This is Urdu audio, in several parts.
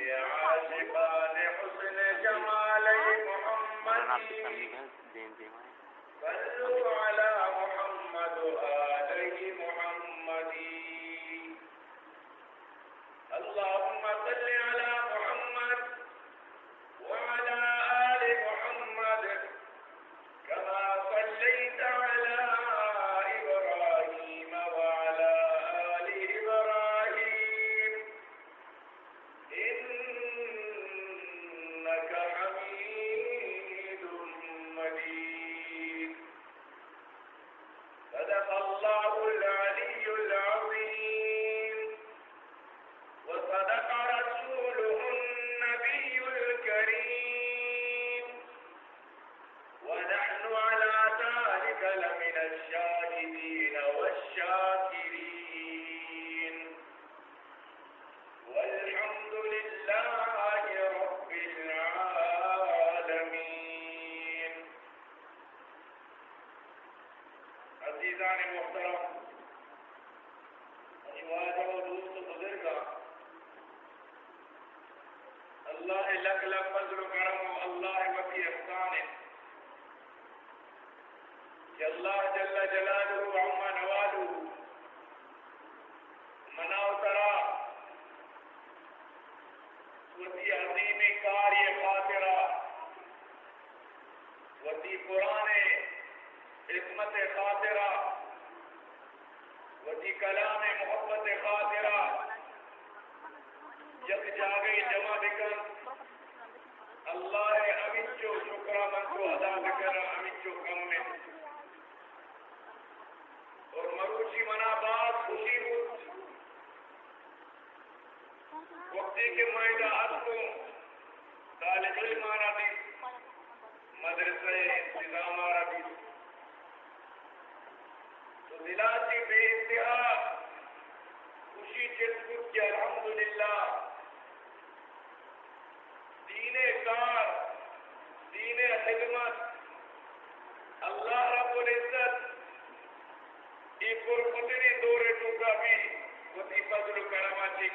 محمد. على محمد وتی پرانے عصمت خاطرہ وتی کلام محبت خاطرہ، یک جاگئی جمع بکن۔ اللہ امیچو شکرا من کو ادا بکر امیچو کم میں۔ اور مروچی منا بات خوشی بود۔ وقتی کے مائدہ حد کو طالب علم دی۔ مدرسے انتظام عربی تو ضلع کی بے انتہا، خوشی چرکٹ کی دین کار، دین خدمت۔ اللہ رب العزت یہ قربتنی دور ٹوکا بھی وتی فضل کرما چی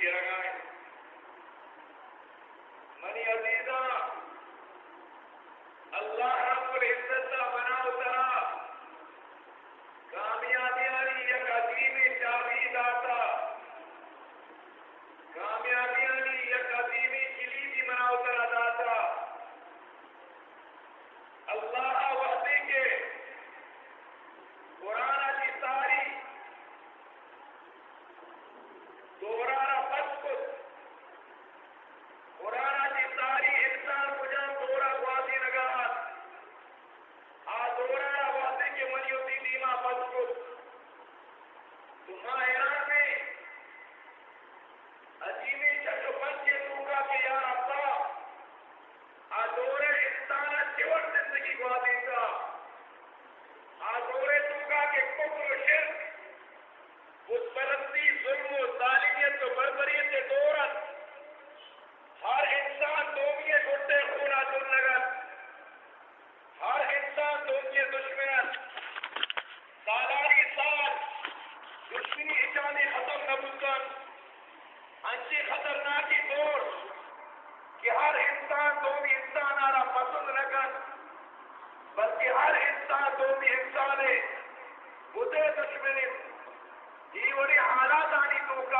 ಇವರೇ ಹಾಲಾದಾನಿ ತೂಕ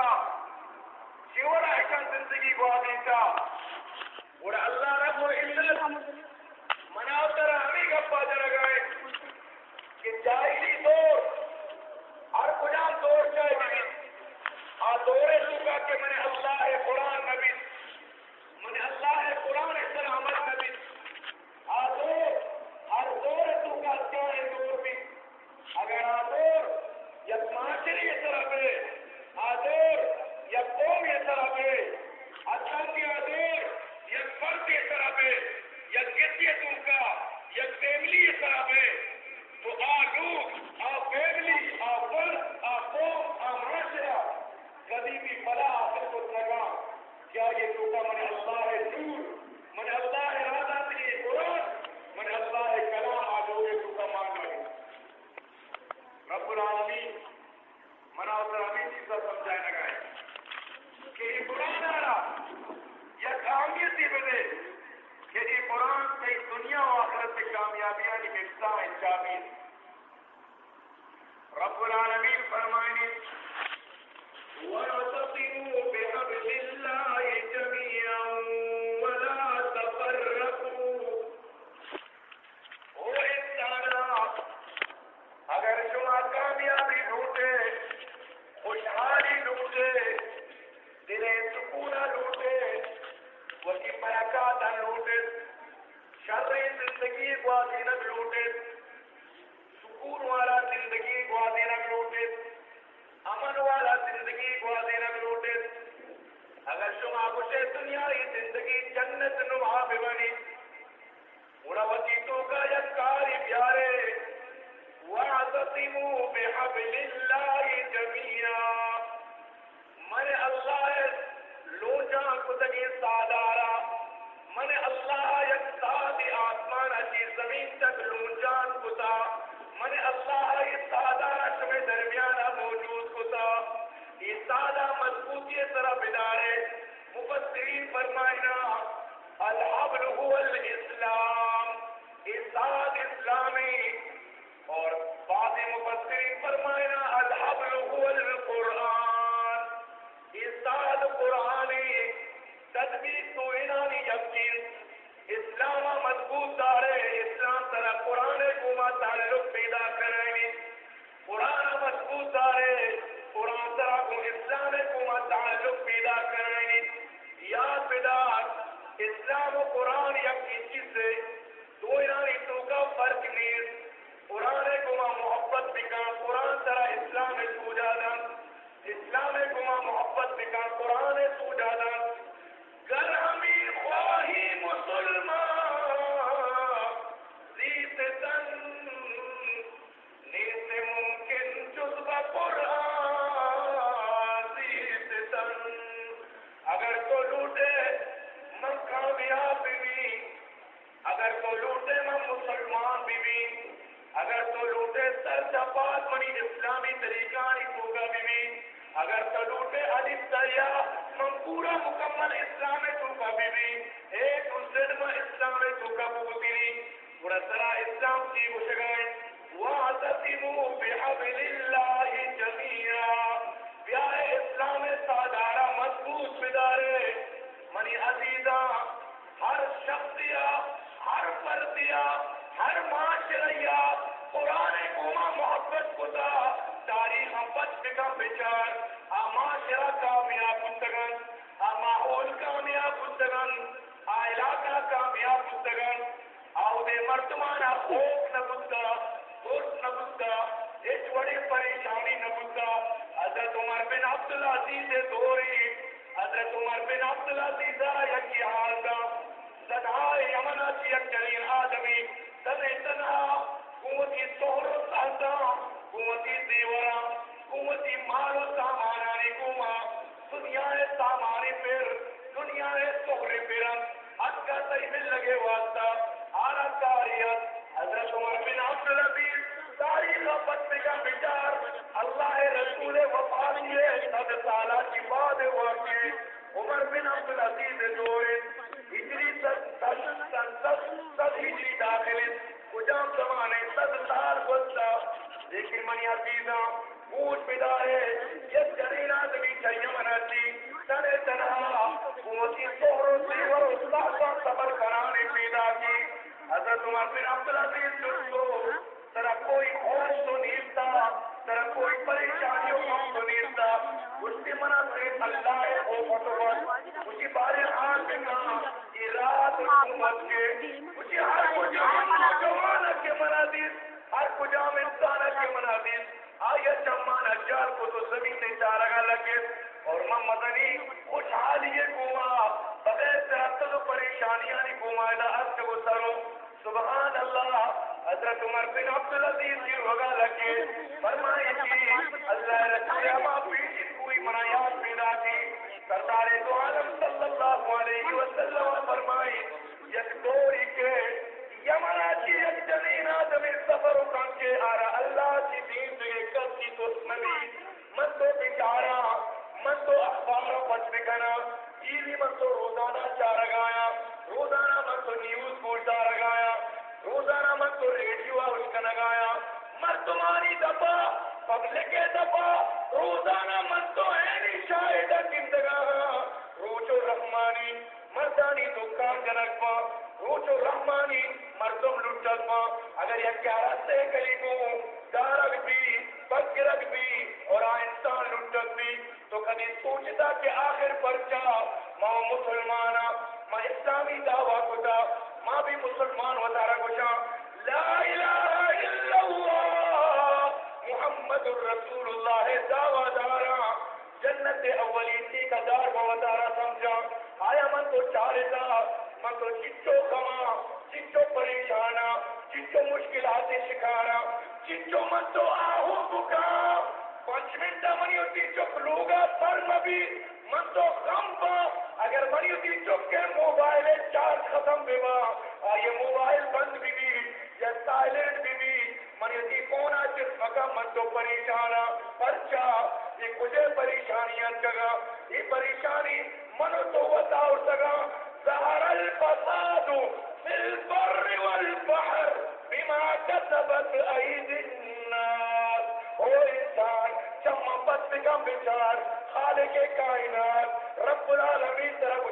ಶಿವರ ಐಕಂ ಜಿಂದಗಿ کا اور اللہ رب و عزت منا تر ہمیں گپا جرگائے کہ جاہلی دور، ہر کجا دور چاہیے آ دور سوکا کہ میں نے اللہ قرآن نبی زینت لوٹے سکون والا زندگی گوا دینا لوٹے امن والا زندگی گوا دینا لوٹے اگر شما خوش دنیا ہی زندگی جنت نما بنی۔ دیا ہر معاشریا قرآن قوما محبت خدا تاریخ وقت کا بچار، آ معاشرہ کامیاب پتگن آ ماحول کامیاب پتگن آ علاقہ کامیاب پتگن آؤ دے مرتمان آ نبتا سوچ نبتا اس بڑی پریشانی نبتا حضرت عمر بن عبداللہ دوری حضرت عمر بن عبداللہ عزیزہ یکی حال کا لدعاء يمناتي الجليل آدمي تنعتنا قوتي صهر الصهدا قوتي زیورا قوتي مال و سامانانی قوما دنیا سامانی پر دنیا صهر پر حد کا تحمل لگے واسطہ آرہ کاریت حضرت عمر بن عبدالعزیز تاریخ پت کا بچار اللہ رسول وفا کے صد سالہ کی بعد واقعی. عمر بن عبدالعزیز جو لیکن منی عزیزاں پوچھ بدا ہے یہ جنین آدمی چاہیے مناتی۔ تنے تنہا موتی سوہر سیور استاد صبر کرانے پیدا کی۔ حضرت عمر بن عبدالعزیز العزیز اور میں مدنی خوشحالی گوا بغیر ترقل پریشانیاں نہیں گھمائے حد کو سروں سبحان اللہ، حضرت عمر بن عبدالعزیز کی ہوگا لگے۔ فرمائے کہ اللہ رسول اما پیچھ کوئی منایات پیدا کی۔ سردار دو عالم صلی اللہ علیہ وسلم فرمائے یک دوری کے، یمنا کی یک جنین آدم سفر کان کے آرہ اللہ کی دین سے کل کی تو نبی من تو بیچارہ من تو اخبار پچ بکنا ایوی من تو روزانہ چار گایا روزانہ من تو نیوز بولتا رگایا روزانہ من تو ریڈیو اس کا لگایا مردمانی دبا پبلک دبا روزانہ من تو اینی شاہد کندگا روچو رحمانی، مردانی دکان جنک پا، روچو رحمانی، مردم لٹت پا اگر یہ کیارا سے کلی کو مسلمان منی ہوتی چک لوگا پر نبی من تو غم پا اگر منی ہوتی چک کے موبائل چارج ختم بھی با. آئیے موبائل بند بھی بھی یا سائلنٹ بھی بھی منی ہوتی کون آج مکا من تو پریشانا پرچا، یہ کجھے پریشانیاں کگا یہ پریشانی منو تو بتاؤ سگا. ظہر الفساد فی البر والبحر بما كتبت اید الناس. او انسان چمہ کا بچار خالق کائنات، رب العالمین طرح کو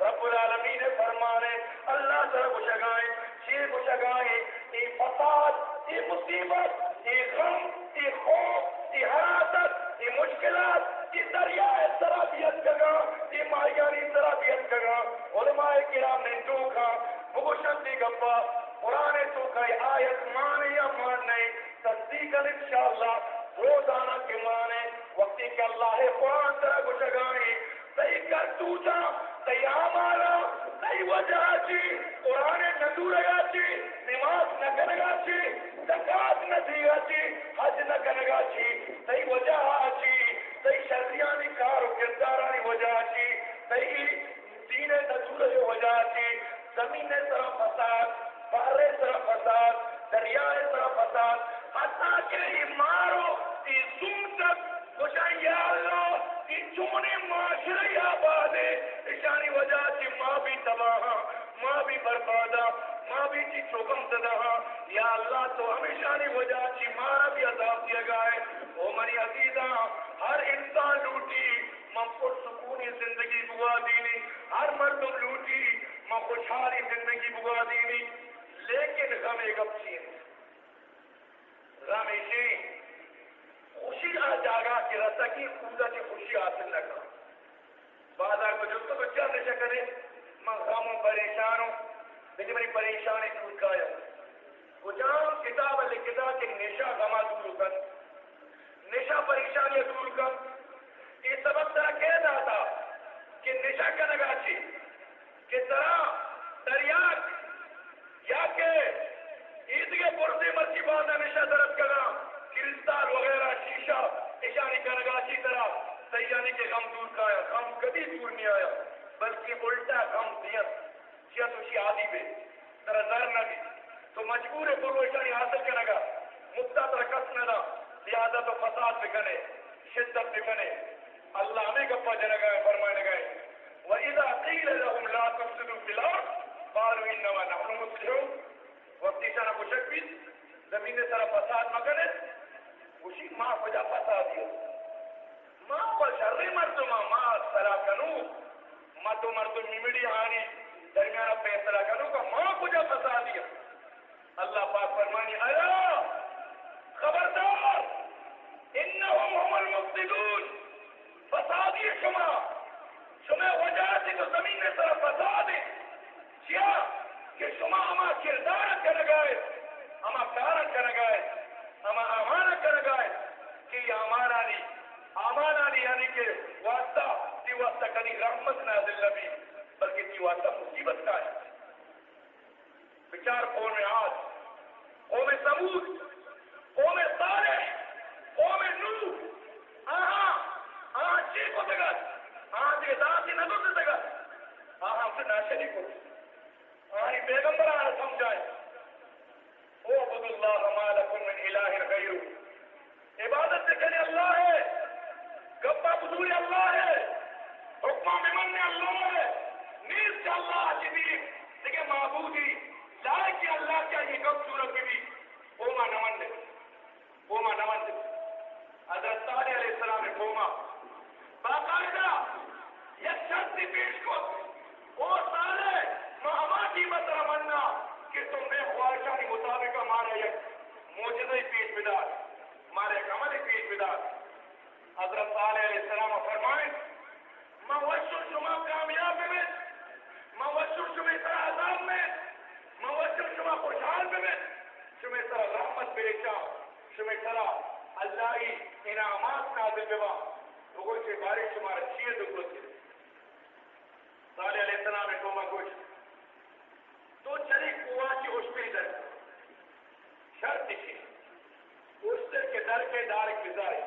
رب العالمین فرمانے، اللہ طرح کو شگائیں جی شیر کو شگائیں یہ فساد یہ مصیبت یہ غم یہ خوف یہ حراست یہ مشکلات یہ دریائے سرابیت جگہ یہ ماہیانی سرابیت جگہ علماء کرام نے ٹوکا بگوشن دی گپا، قرآن تو کئی آیت مانے یا مان نہیں تصدیق انشاءاللہ۔ ماں بھی چی چوکم زدہا یا اللہ تو ہمیشہ ہمیشانی جی وجہ چی مارا بھی عذاب دیا گائے او منی عزیزہ ہر انسان لوٹی من پر سکونی زندگی بگا دینی۔ ہر مردم لوٹی من خوشحالی زندگی بگا دینی۔ لیکن غم ایک اپسین غم ایشین خوشی آ جاگا کہ رسا کی خودہ کی خوشی حاصل نہ کرا بازار کو جو تو بچہ نشا کرے میں غم ہوں پریشان ہوں۔ لیکن میری پریشانی دور کایا کجام کتاب لکھتا کہ نشا غما دور کر نشا پریشانی دور کر یہ سبب طرح کہہ رہا تھا کہ نشا کا لگا چی کہ طرح دریاک یا کہ عید کے پرسے مرچی بات نشا درد کرنا کرسٹال وغیرہ شیشہ اشانی کا نگاچی طرح سیانی کے غم دور کا آیا غم کبھی دور نہیں آیا بلکہ الٹا غم دیا کیا تو شی آدھی بے طرح زر نہ بھی۔ تو مجبور ہے پرو اشانی حاصل کرنے گا مدعا مدت رکس نہ۔ زیادت و فساد بکنے شدت بکنے اللہ ہمیں گپا جن گئے، فرمانے گئے وَإِذَا قِيلَ لَهُمْ لَا تَفْسِدُوا فِي الْأَرْضِ قَالُوا إِنَّمَا نَحْنُ مُصْلِحُونَ وقتی سنا کچھ بھی زمین سر فساد مکنے وشی ما فجا فساد دیو ما هو شر مردما ما سرا کنو۔ ما تو مردم میمڑی آنی۔ દરમિયાન ફેસલા رحمت بریچا شما سر اللہی انعامات نازل ببا بگوش چه بارش شما را چیه دو گوشت صالح علیہ السلام نے کوما گوش تو چلی قوا کی اشتری در۔ شرط تھی اشتر کے در کے دار گزارے۔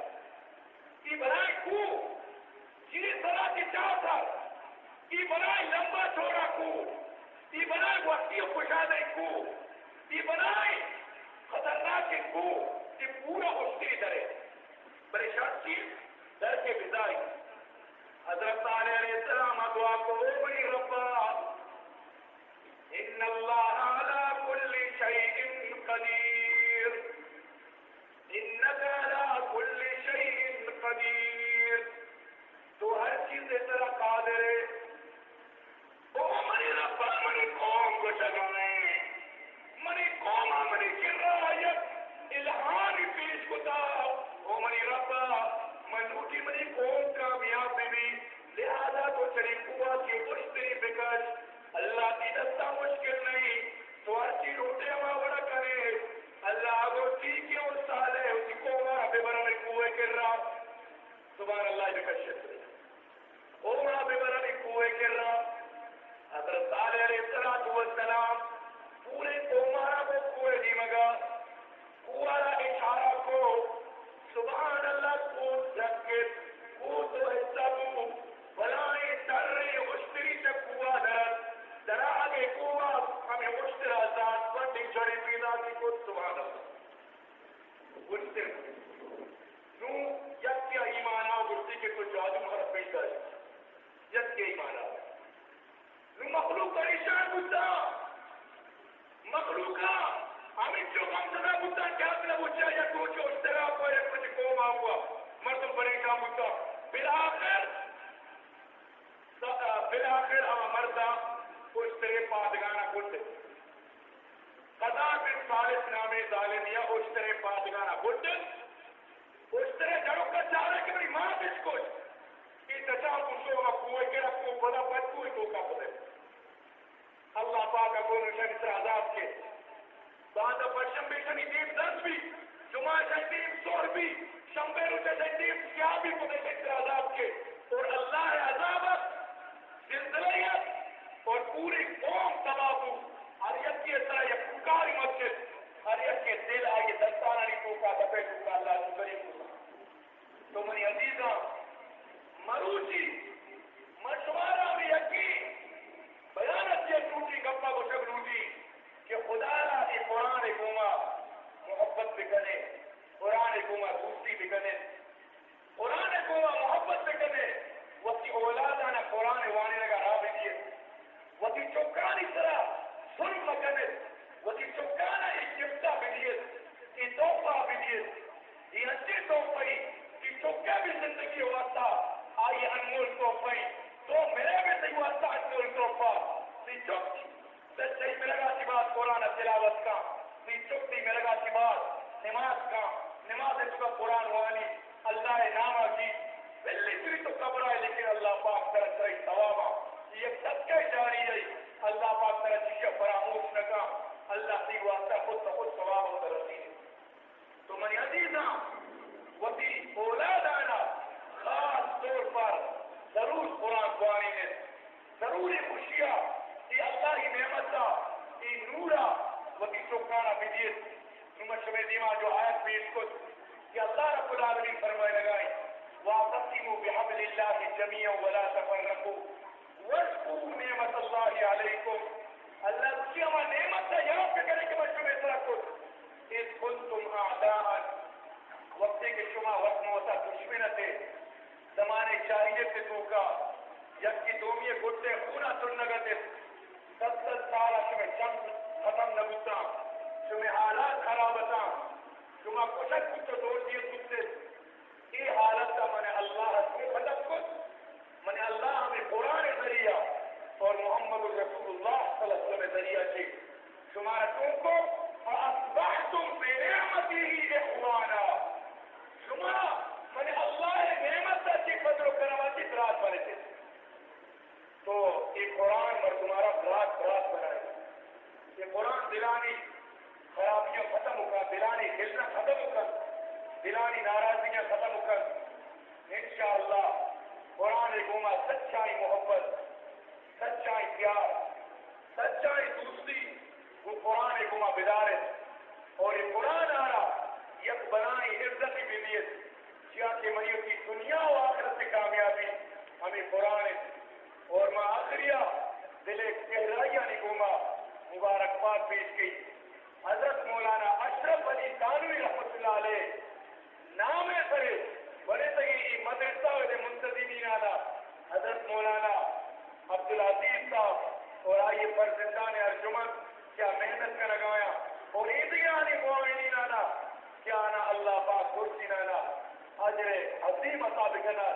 کی بنائے کو جی طرح کی چاہ تھا۔ کی بنائے لمبا چوڑا کو تی بنائے وقتی و کشادہ کو تی بنائے خطرناک کو تی پورا اشتری درے پریشان چیز در کے بزائی حضرت علیہ السلام دعا کو بڑی ربا ان اللہ علیہ کہ رکھو بڑا بچ کوئی تو پڑے اللہ پاک کو نشان اس عذاب کے۔ بعد پرشم بھی شنی دیم دس بھی، جمعہ شنی دیم سور بھی، شمبے روچے شنی دیم کیا بھی کو نشان اس عذاب کے۔ اور اللہ عذابت زلزلیت اور پوری قوم تباہ ہر یک کی اس طرح یہ پکاری مسجد ہر یک کے دل آئے دستانہ نہیں ٹوکا دپے ٹوکا اللہ کو کریم تو منی عزیزاں مروچی جی، یہ ٹوٹی گپا کو شب لوٹی کہ قرآن گوما محبت محبت بکنے قرآن گوما دوسری بکنے قرآن گوما محبت بکنے وتی اولادانا قرآن وانے لگا راہ بھی دیئے۔ وتی چوکانی طرح سن مکنے وتی چوکانا ایک جفتا بدیئے ای توفہ بدیئے ای اچھے توفہ ای چوکا بھی زندگی ہوتا آئی انمول توفہ ہی تو میرے میں سے ہوتا انمول توفہ ای چوکی سچائی میں لگا سی بات قرآن تلاوت کا ای چوکی میں لگا سی بات نماز کا۔ نماز اس کا قرآن وانی، اللہ نامہ کی۔ بلی تری تو قبر ہے لیکن اللہ پاک طرح سرئی ثوابا یہ صدقہ جاری ہے۔ اللہ پاک طرح چیزیں فراموش نکا اللہ سی واسطہ خود خود ثواب ہوتا رسی تو منی عزیزاں وتی اولاد آنا خاص طور پر ضرور قرآن قوانی نے ضروری خوشیاں یہ اللہ کی نعمت تھا یہ نورا وتی چوکانا دیما جو آیت پیش کو کہ اللہ رب العالمین فرمائے واعتصموا بحبل جميعا ولا تفرقوا اللہ کی نعمت یہاں پہ کرے کہ بچوں میں طرح اس کنتم اعداء وقت کے شما وقت موتا دشمن تھے زمانے چاہیے سے تو کا یک کی دومیے گھٹے سن ستر سال شما جنگ ختم نبوتا شما حالات خراب تا شما کچھ کچھ دوڑ دیے تجھتے یہ حالت کا میں نے اللہ کو ختم کچھ میں نے اللہ ہمیں قرآن ذریعہ اور محمد رسول اللہ صلی اللہ علیہ وسلم ذریعہ سے تمہارا تم کو اور اصبح تم بے فاصبحتم بنعمته اخوانا شما من اللہ نعمت کی قدر و کرامت کی برات بنے تھے۔ تو یہ قرآن اور تمہارا برات برات بنائے۔ یہ قرآن دلانی خرابیاں ختم ہو کر، دلانی ہلنا ختم ہو کر، دلانی ناراضگیاں ختم کر، انشاءاللہ قرآن گوما سچائی محبت، سچائی پیار، سچائی دوسری وہ قرآن گوما بدارت اور یہ قرآن آ رہا یک بنائی عزت کی بلیت کیا کہ میوں کی دنیا و آخرت سے کامیابی، ہمیں قرآن اور میں آخریہ، دل گہرائیاں نگوما مبارکباد پیش کی۔ حضرت مولانا اشرف علی تانوی رحمت اللہ علیہ نام کرے بڑے تگی مدرسہ ہوئے منتظمین آنا حضرت مولانا عبدالعزیز صاحب، اور آئیے فرزندان ارجمن کیا محنت کا لگایا۔ اور عیدیانی معاونین آنا کیا آنا اللہ پاک کرسی نانا حجر عظیم عطا بکنا۔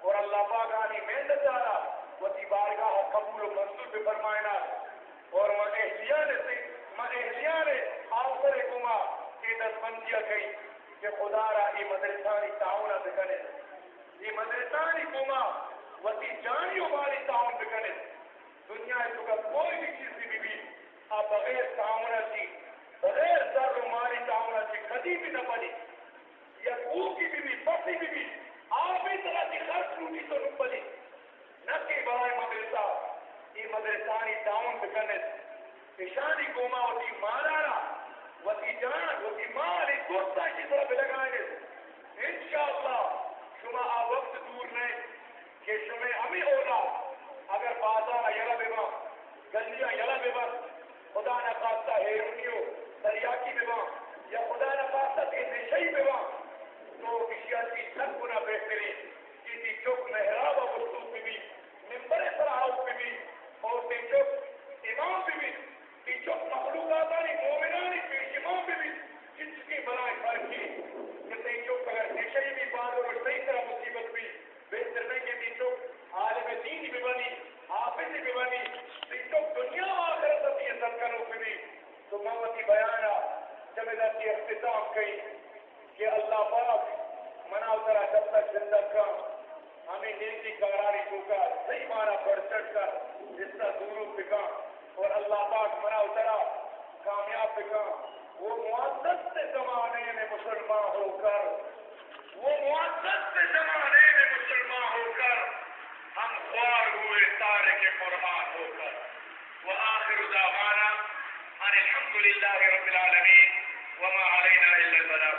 اور اللہ پاک آنی محنت آنا وتی بارگاہ قبول و منصور پہ فرمائنا اور من اہلیان سے من اہلیان آفر کما کی دس بندیاں کئی کہ خدا را ای مدرسانی تعاون بکنے۔ ای مدرسانی کما وتی جانی والی تعاون بکنے۔ دنیا تو کا کوئی بھی چیز بھی بھی۔ آپ بغیر تعاون کی بغیر سر و مالی تعاون کی کدی بھی نہ بنی۔ یا کو کی بھی بھی پسی بھی بھی۔ آپ اس نہ مدرسہ ای مدرسانی تعاون بکنے اشانی کوما وتی مارارا وتی جان وتی مال دوستا کی طرف لگائے انشاءاللہ، شما آ وقت دور نہیں کہ شما ہمیں اولا۔ اگر بازار یلا بیما گلیاں یلا بیما خدا نہ خواستہ ہیرونیو دریاکی بیما یا خدا نہ خواستہ تی نشئی بیما تو اشیاء کی سب گنا بہترین، کسی چوک محراب و وصول بھی ممبر سراہو بھی بھی تی بھی جس کی بنائے کہ اگر بھی بات اور صحیح طرح مصیبت بھی بہتر نہیں کہ عالم دین بھی بنی حافظ بھی بنی دنیا و آخرت بھی تو موتی بیانا کی اختتام کئی کہ اللہ پاک منا اترا جب تک زندہ کا ہمیں نیکی کاراری چوکا صحیح مانا بڑھ چڑھ کر جس کا دونوں پکا اور اللہ پاک منا اترا، کامیاب پکا وہ معذت سے زمانے میں مسلمان ہو کر، وہ معذت سے زمانے میں مسلمان ہو کر ہم خوار ہوئے تارے کے فرمان ہو کر۔ وہ آخر دعوانا الحمد للہ رب العالمین، وما علينا الا البلاغ